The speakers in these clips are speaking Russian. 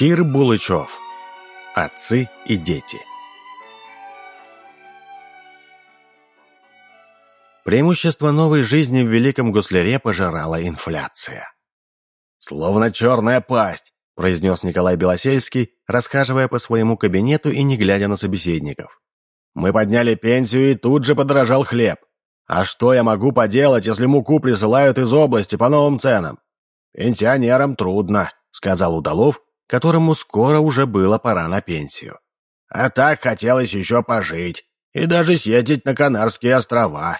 Кир Булычев. Отцы и дети. Преимущество новой жизни в Великом Гусляре пожирала инфляция. «Словно черная пасть», – произнес Николай Белосельский, расхаживая по своему кабинету и не глядя на собеседников. «Мы подняли пенсию, и тут же подорожал хлеб. А что я могу поделать, если муку присылают из области по новым ценам? Пенсионерам трудно», – сказал Удалов, которому скоро уже было пора на пенсию. «А так хотелось еще пожить и даже съездить на Канарские острова.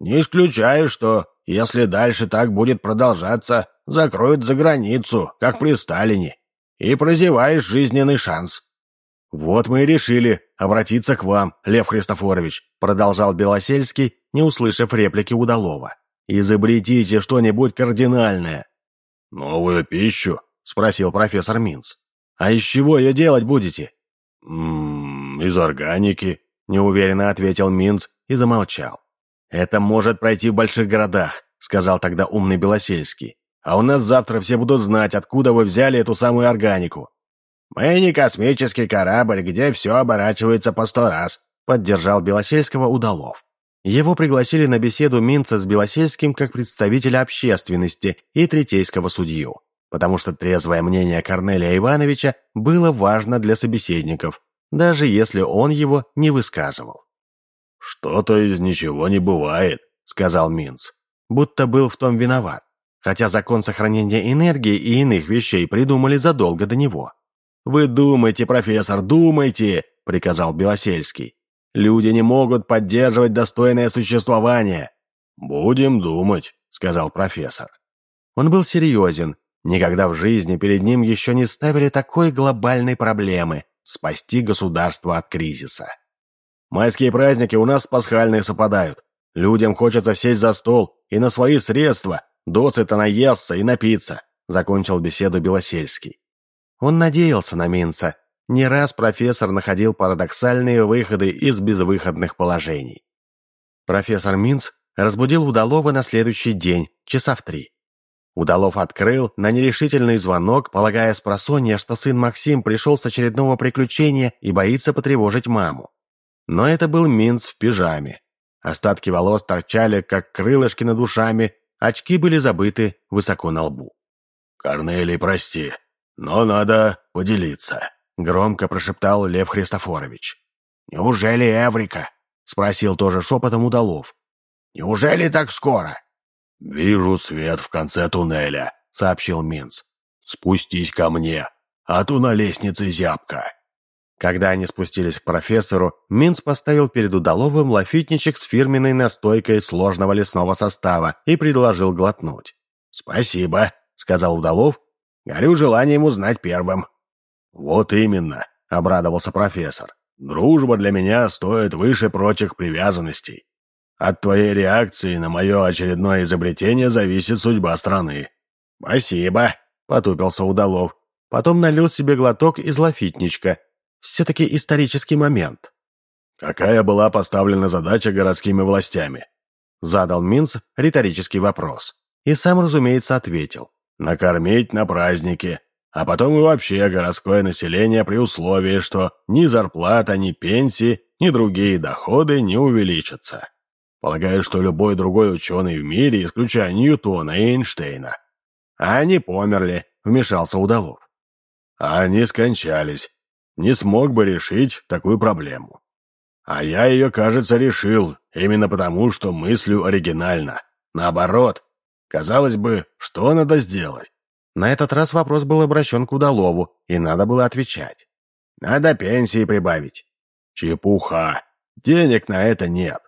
Не исключаю, что, если дальше так будет продолжаться, закроют за границу, как при Сталине, и прозеваешь жизненный шанс». «Вот мы и решили обратиться к вам, Лев Христофорович», продолжал Белосельский, не услышав реплики Удалова. «Изобретите что-нибудь кардинальное». «Новую пищу?» — спросил профессор Минц. «А из чего ее делать будете?» «Ммм, из органики», — неуверенно ответил Минц и замолчал. «Это может пройти в больших городах», — сказал тогда умный Белосельский. «А у нас завтра все будут знать, откуда вы взяли эту самую органику». «Мы не космический корабль, где все оборачивается по сто раз», — поддержал Белосельского Удалов. Его пригласили на беседу Минца с Белосельским как представителя общественности и третейского судью потому что трезвое мнение Корнелия Ивановича было важно для собеседников, даже если он его не высказывал. «Что-то из ничего не бывает», — сказал Минц, будто был в том виноват, хотя закон сохранения энергии и иных вещей придумали задолго до него. «Вы думайте, профессор, думайте», — приказал Белосельский. «Люди не могут поддерживать достойное существование». «Будем думать», — сказал профессор. Он был серьезен Никогда в жизни перед ним еще не ставили такой глобальной проблемы – спасти государство от кризиса. Майские праздники у нас пасхальные совпадают. Людям хочется сесть за стол и на свои средства доцета наесться и напиться, закончил беседу Белосельский. Он надеялся на Минца. Не раз профессор находил парадоксальные выходы из безвыходных положений. Профессор Минц разбудил Удалова на следующий день, часа в три. Удалов открыл на нерешительный звонок, полагая с просонья, что сын Максим пришел с очередного приключения и боится потревожить маму. Но это был Минц в пижаме. Остатки волос торчали, как крылышки над ушами, очки были забыты высоко на лбу. «Корнелий, прости, но надо поделиться», — громко прошептал Лев Христофорович. «Неужели Эврика?» — спросил тоже шепотом Удалов. «Неужели так скоро?» «Вижу свет в конце туннеля», — сообщил Минц. «Спустись ко мне, а то на лестнице зябко». Когда они спустились к профессору, Минц поставил перед Удаловым лафитничек с фирменной настойкой сложного лесного состава и предложил глотнуть. «Спасибо», — сказал Удалов. «Горю желанием узнать первым». «Вот именно», — обрадовался профессор. «Дружба для меня стоит выше прочих привязанностей. От твоей реакции на мое очередное изобретение зависит судьба страны». «Спасибо», — потупился Удалов. Потом налил себе глоток из лафитничка. Все-таки исторический момент. «Какая была поставлена задача городскими властями?» Задал Минц риторический вопрос. И сам, разумеется, ответил. «Накормить на праздники, а потом и вообще городское население при условии, что ни зарплата, ни пенсии, ни другие доходы не увеличатся». Полагаю, что любой другой ученый в мире, исключая Ньютона и Эйнштейна. Они померли, вмешался Удалов. А они скончались. Не смог бы решить такую проблему. А я ее, кажется, решил, именно потому, что мыслю оригинально. Наоборот. Казалось бы, что надо сделать? На этот раз вопрос был обращен к Удалову, и надо было отвечать. Надо пенсии прибавить. Чепуха. Денег на это нет.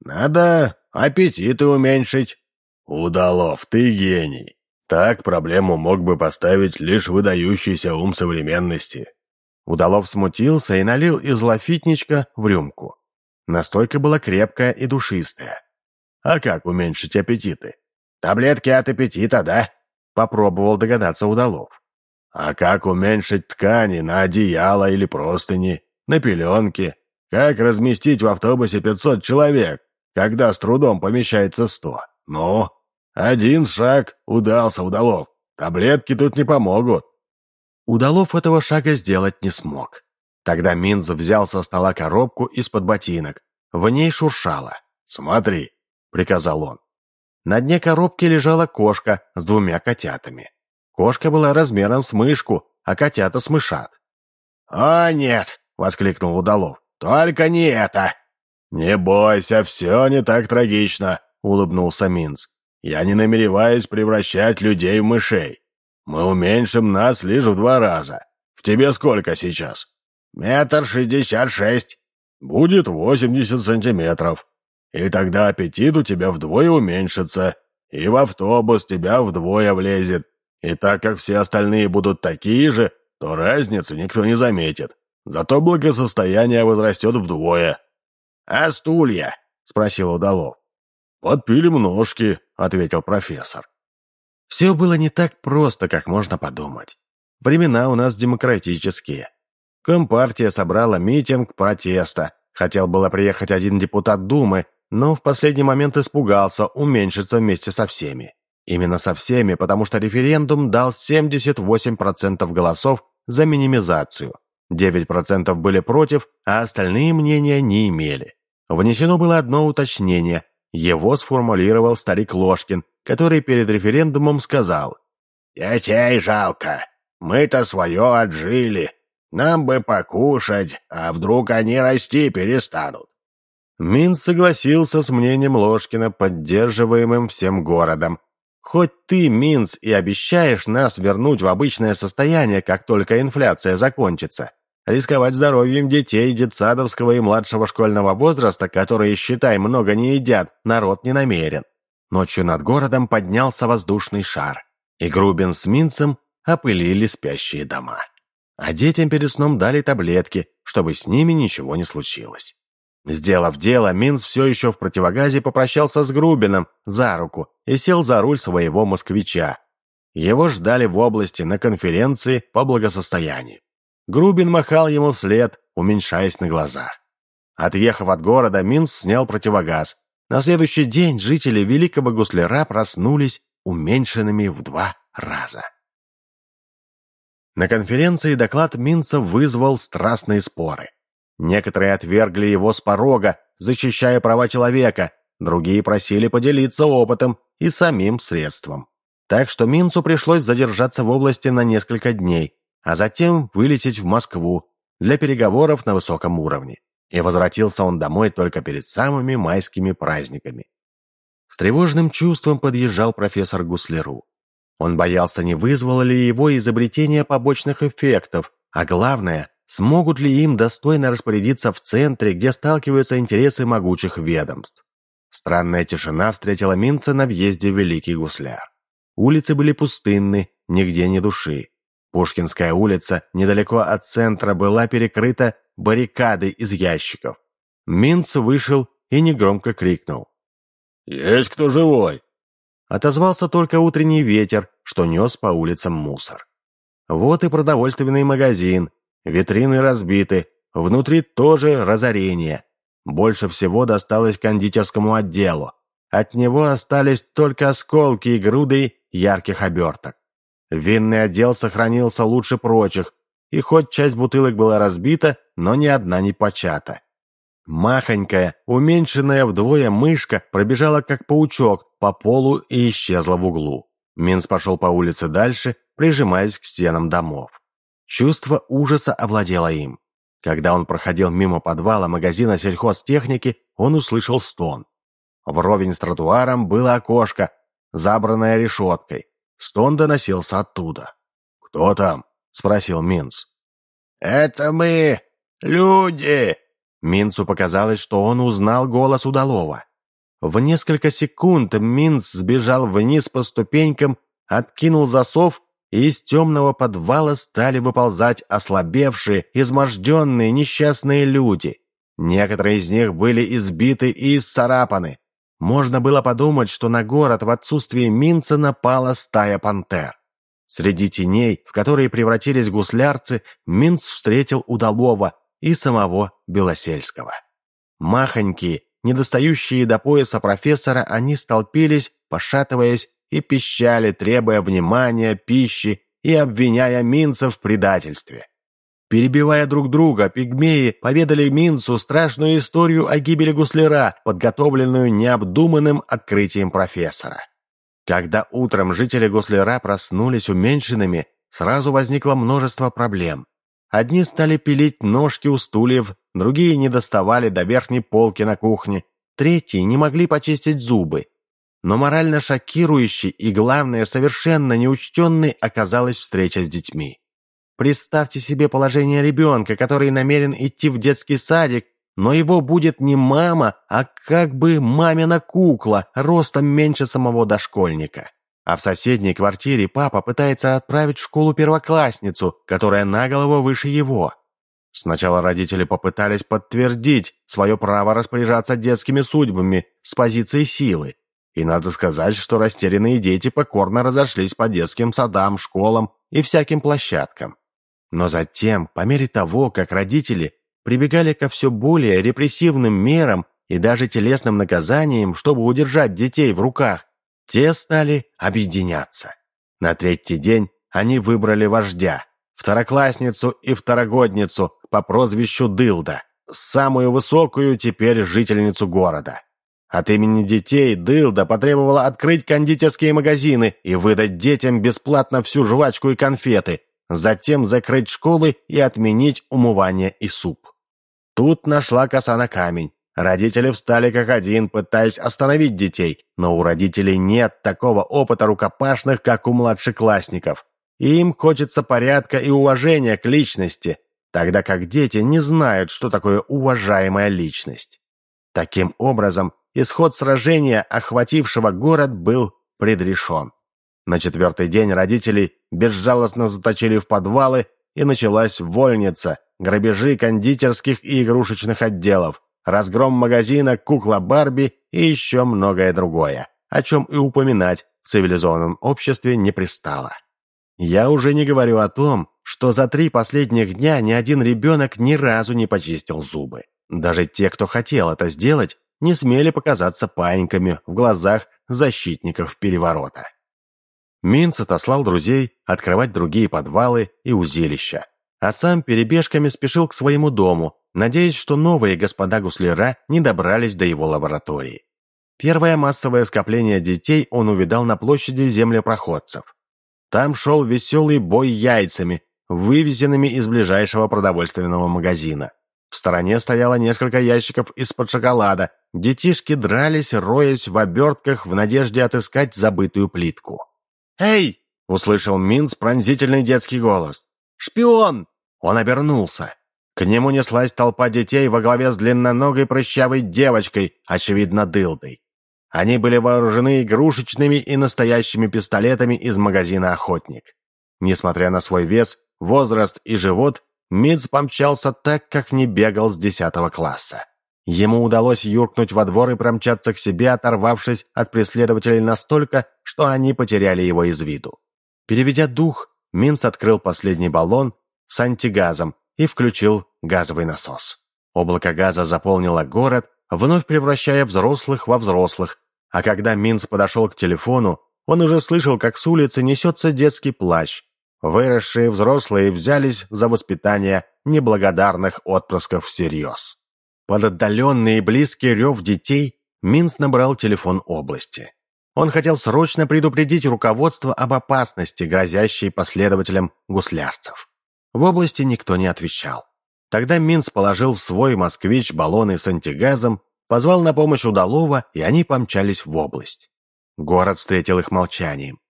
Надо аппетиты уменьшить. Удалов, ты гений. Так проблему мог бы поставить лишь выдающийся ум современности. Удалов смутился и налил из лафитничка в рюмку. Настойка была крепкая и душистая. А как уменьшить аппетиты? Таблетки от аппетита, да? Попробовал догадаться Удалов. А как уменьшить ткани на одеяло или простыни, на пеленки? Как разместить в автобусе 500 человек? Когда с трудом помещается сто. Ну, один шаг удался удалов. Таблетки тут не помогут. Удалов этого шага сделать не смог. Тогда Минз взял со стола коробку из-под ботинок. В ней шуршало. «Смотри», — приказал он. На дне коробки лежала кошка с двумя котятами. Кошка была размером с мышку, а котята с мышат. «О, нет!» — воскликнул Удалов. «Только не это!» «Не бойся, все не так трагично», — улыбнулся Минц. «Я не намереваюсь превращать людей в мышей. Мы уменьшим нас лишь в два раза. В тебе сколько сейчас?» «Метр шестьдесят шесть». «Будет восемьдесят сантиметров. И тогда аппетит у тебя вдвое уменьшится, и в автобус тебя вдвое влезет, и так как все остальные будут такие же, то разницы никто не заметит. Зато благосостояние возрастет вдвое. «А стулья?» — спросил Удалов. «Подпилим ножки», — ответил профессор. Все было не так просто, как можно подумать. Времена у нас демократические. Компартия собрала митинг протеста. Хотел было приехать один депутат Думы, но в последний момент испугался уменьшиться вместе со всеми. Именно со всеми, потому что референдум дал 78% голосов за минимизацию. 9% были против, а остальные мнения не имели. Внесено было одно уточнение. Его сформулировал старик Ложкин, который перед референдумом сказал «Детей жалко. Мы-то свое отжили. Нам бы покушать, а вдруг они расти перестанут». Минц согласился с мнением Ложкина, поддерживаемым всем городом, Хоть ты, Минц, и обещаешь нас вернуть в обычное состояние, как только инфляция закончится, рисковать здоровьем детей детсадовского и младшего школьного возраста, которые, считай, много не едят, народ не намерен. Ночью над городом поднялся воздушный шар, и Грубин с Минцем опылили спящие дома. А детям перед сном дали таблетки, чтобы с ними ничего не случилось. Сделав дело, Минц все еще в противогазе попрощался с Грубином за руку и сел за руль своего москвича. Его ждали в области на конференции по благосостоянию. Грубин махал ему вслед, уменьшаясь на глазах. Отъехав от города, Минц снял противогаз. На следующий день жители Великого Гусляра проснулись уменьшенными в два раза. На конференции доклад Минца вызвал страстные споры. Некоторые отвергли его с порога, защищая права человека, другие просили поделиться опытом и самим средством. Так что Минцу пришлось задержаться в области на несколько дней, а затем вылететь в Москву для переговоров на высоком уровне. И возвратился он домой только перед самыми майскими праздниками. С тревожным чувством подъезжал профессор Гуслеру. Он боялся, не вызвало ли его изобретение побочных эффектов, а главное, Смогут ли им достойно распорядиться в центре, где сталкиваются интересы могучих ведомств? Странная тишина встретила Минца на въезде в Великий Гусляр. Улицы были пустынны, нигде ни души. Пушкинская улица, недалеко от центра, была перекрыта баррикадой из ящиков. Минц вышел и негромко крикнул. «Есть кто живой?» Отозвался только утренний ветер, что нес по улицам мусор. Вот и продовольственный магазин, Витрины разбиты, внутри тоже разорение. Больше всего досталось кондитерскому отделу. От него остались только осколки и груды ярких оберток. Винный отдел сохранился лучше прочих, и хоть часть бутылок была разбита, но ни одна не почата. Махонькая, уменьшенная вдвое мышка пробежала как паучок по полу и исчезла в углу. Минс пошел по улице дальше, прижимаясь к стенам домов. Чувство ужаса овладело им. Когда он проходил мимо подвала магазина сельхозтехники, он услышал стон. Вровень с тротуаром было окошко, забранное решеткой. Стон доносился оттуда. «Кто там?» — спросил Минц. «Это мы, люди!» Минцу показалось, что он узнал голос удалого. В несколько секунд Минц сбежал вниз по ступенькам, откинул засов и из темного подвала стали выползать ослабевшие, изможденные, несчастные люди. Некоторые из них были избиты и исцарапаны. Можно было подумать, что на город в отсутствие Минца напала стая пантер. Среди теней, в которые превратились гуслярцы, Минц встретил Удалова и самого Белосельского. Махонькие, недостающие до пояса профессора, они столпились, пошатываясь и пищали, требуя внимания, пищи и обвиняя Минца в предательстве. Перебивая друг друга, пигмеи поведали Минцу страшную историю о гибели гусляра, подготовленную необдуманным открытием профессора. Когда утром жители гусляра проснулись уменьшенными, сразу возникло множество проблем. Одни стали пилить ножки у стульев, другие не доставали до верхней полки на кухне, третьи не могли почистить зубы. Но морально шокирующей и, главное, совершенно неучтенной оказалась встреча с детьми. Представьте себе положение ребенка, который намерен идти в детский садик, но его будет не мама, а как бы мамина кукла, ростом меньше самого дошкольника. А в соседней квартире папа пытается отправить в школу первоклассницу, которая на голову выше его. Сначала родители попытались подтвердить свое право распоряжаться детскими судьбами с позиции силы. И надо сказать, что растерянные дети покорно разошлись по детским садам, школам и всяким площадкам. Но затем, по мере того, как родители прибегали ко все более репрессивным мерам и даже телесным наказаниям, чтобы удержать детей в руках, те стали объединяться. На третий день они выбрали вождя, второклассницу и второгодницу по прозвищу Дылда, самую высокую теперь жительницу города. От имени детей Дылда потребовала открыть кондитерские магазины и выдать детям бесплатно всю жвачку и конфеты, затем закрыть школы и отменить умывание и суп. Тут нашла коса на камень. Родители встали как один, пытаясь остановить детей, но у родителей нет такого опыта рукопашных, как у младшеклассников. Им хочется порядка и уважения к личности, тогда как дети не знают, что такое уважаемая личность. Таким образом, исход сражения, охватившего город, был предрешен. На четвертый день родителей безжалостно заточили в подвалы, и началась вольница, грабежи кондитерских и игрушечных отделов, разгром магазина, кукла Барби и еще многое другое, о чем и упоминать в цивилизованном обществе не пристало. Я уже не говорю о том, что за три последних дня ни один ребенок ни разу не почистил зубы. Даже те, кто хотел это сделать, не смели показаться паиньками в глазах защитников переворота. Минц отослал друзей открывать другие подвалы и узилища, а сам перебежками спешил к своему дому, надеясь, что новые господа гусляра не добрались до его лаборатории. Первое массовое скопление детей он увидал на площади землепроходцев. Там шел веселый бой яйцами, вывезенными из ближайшего продовольственного магазина. В стороне стояло несколько ящиков из-под шоколада. Детишки дрались, роясь в обертках в надежде отыскать забытую плитку. «Эй!» — услышал Минц пронзительный детский голос. «Шпион!» Он обернулся. К нему неслась толпа детей во главе с длинноногой прыщавой девочкой, очевидно, дылдой. Они были вооружены игрушечными и настоящими пистолетами из магазина «Охотник». Несмотря на свой вес, возраст и живот, Мидс помчался так, как не бегал с десятого класса. Ему удалось юркнуть во двор и промчаться к себе, оторвавшись от преследователей настолько, что они потеряли его из виду. Переведя дух, Минц открыл последний баллон с антигазом и включил газовый насос. Облако газа заполнило город, вновь превращая взрослых во взрослых, а когда Минц подошел к телефону, он уже слышал, как с улицы несется детский плач. Выросшие взрослые взялись за воспитание неблагодарных отпрысков всерьез. Под отдаленный и близкий рев детей Минц набрал телефон области. Он хотел срочно предупредить руководство об опасности, грозящей последователям гуслярцев. В области никто не отвечал. Тогда Минц положил в свой «Москвич» баллоны с антигазом, позвал на помощь Удалова, и они помчались в область. Город встретил их молчанием.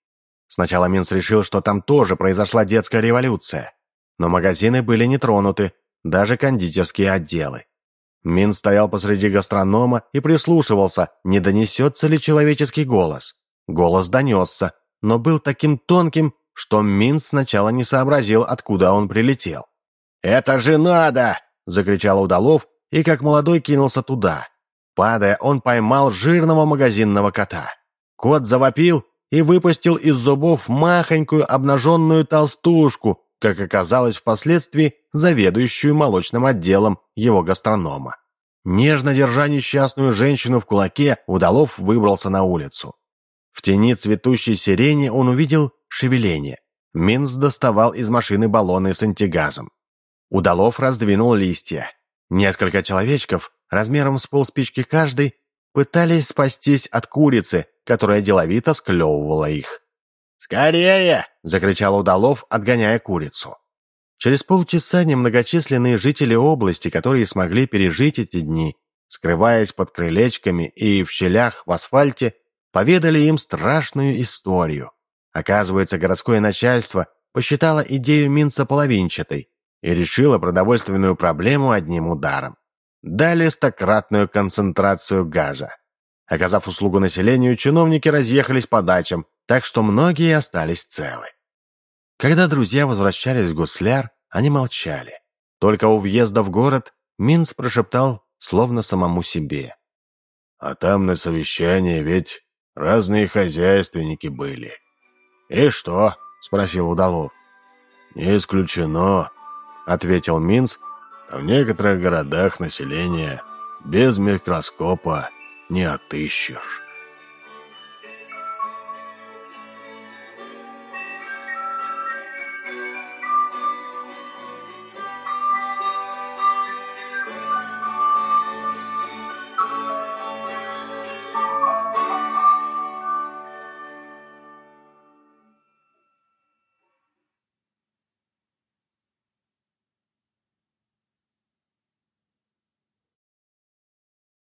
Сначала Минц решил, что там тоже произошла детская революция. Но магазины были не тронуты, даже кондитерские отделы. Мин стоял посреди гастронома и прислушивался, не донесется ли человеческий голос. Голос донесся, но был таким тонким, что Мин сначала не сообразил, откуда он прилетел. «Это же надо!» — закричал Удалов и как молодой кинулся туда. Падая, он поймал жирного магазинного кота. Кот завопил и выпустил из зубов махонькую обнаженную толстушку, как оказалось впоследствии, заведующую молочным отделом его гастронома. Нежно держа несчастную женщину в кулаке, Удалов выбрался на улицу. В тени цветущей сирени он увидел шевеление. Минц доставал из машины баллоны с антигазом. Удалов раздвинул листья. Несколько человечков, размером с полспички каждый, пытались спастись от курицы, которая деловито склевывала их. «Скорее!» — закричал Удалов, отгоняя курицу. Через полчаса немногочисленные жители области, которые смогли пережить эти дни, скрываясь под крылечками и в щелях в асфальте, поведали им страшную историю. Оказывается, городское начальство посчитало идею Минца половинчатой и решило продовольственную проблему одним ударом. Дали стократную концентрацию газа. Оказав услугу населению, чиновники разъехались по дачам, так что многие остались целы. Когда друзья возвращались в Гусляр, они молчали. Только у въезда в город Минц прошептал, словно самому себе. «А там на совещании ведь разные хозяйственники были». «И что?» — спросил Удалов. «Не исключено», — ответил Минц. «В некоторых городах население без микроскопа не отыщешь».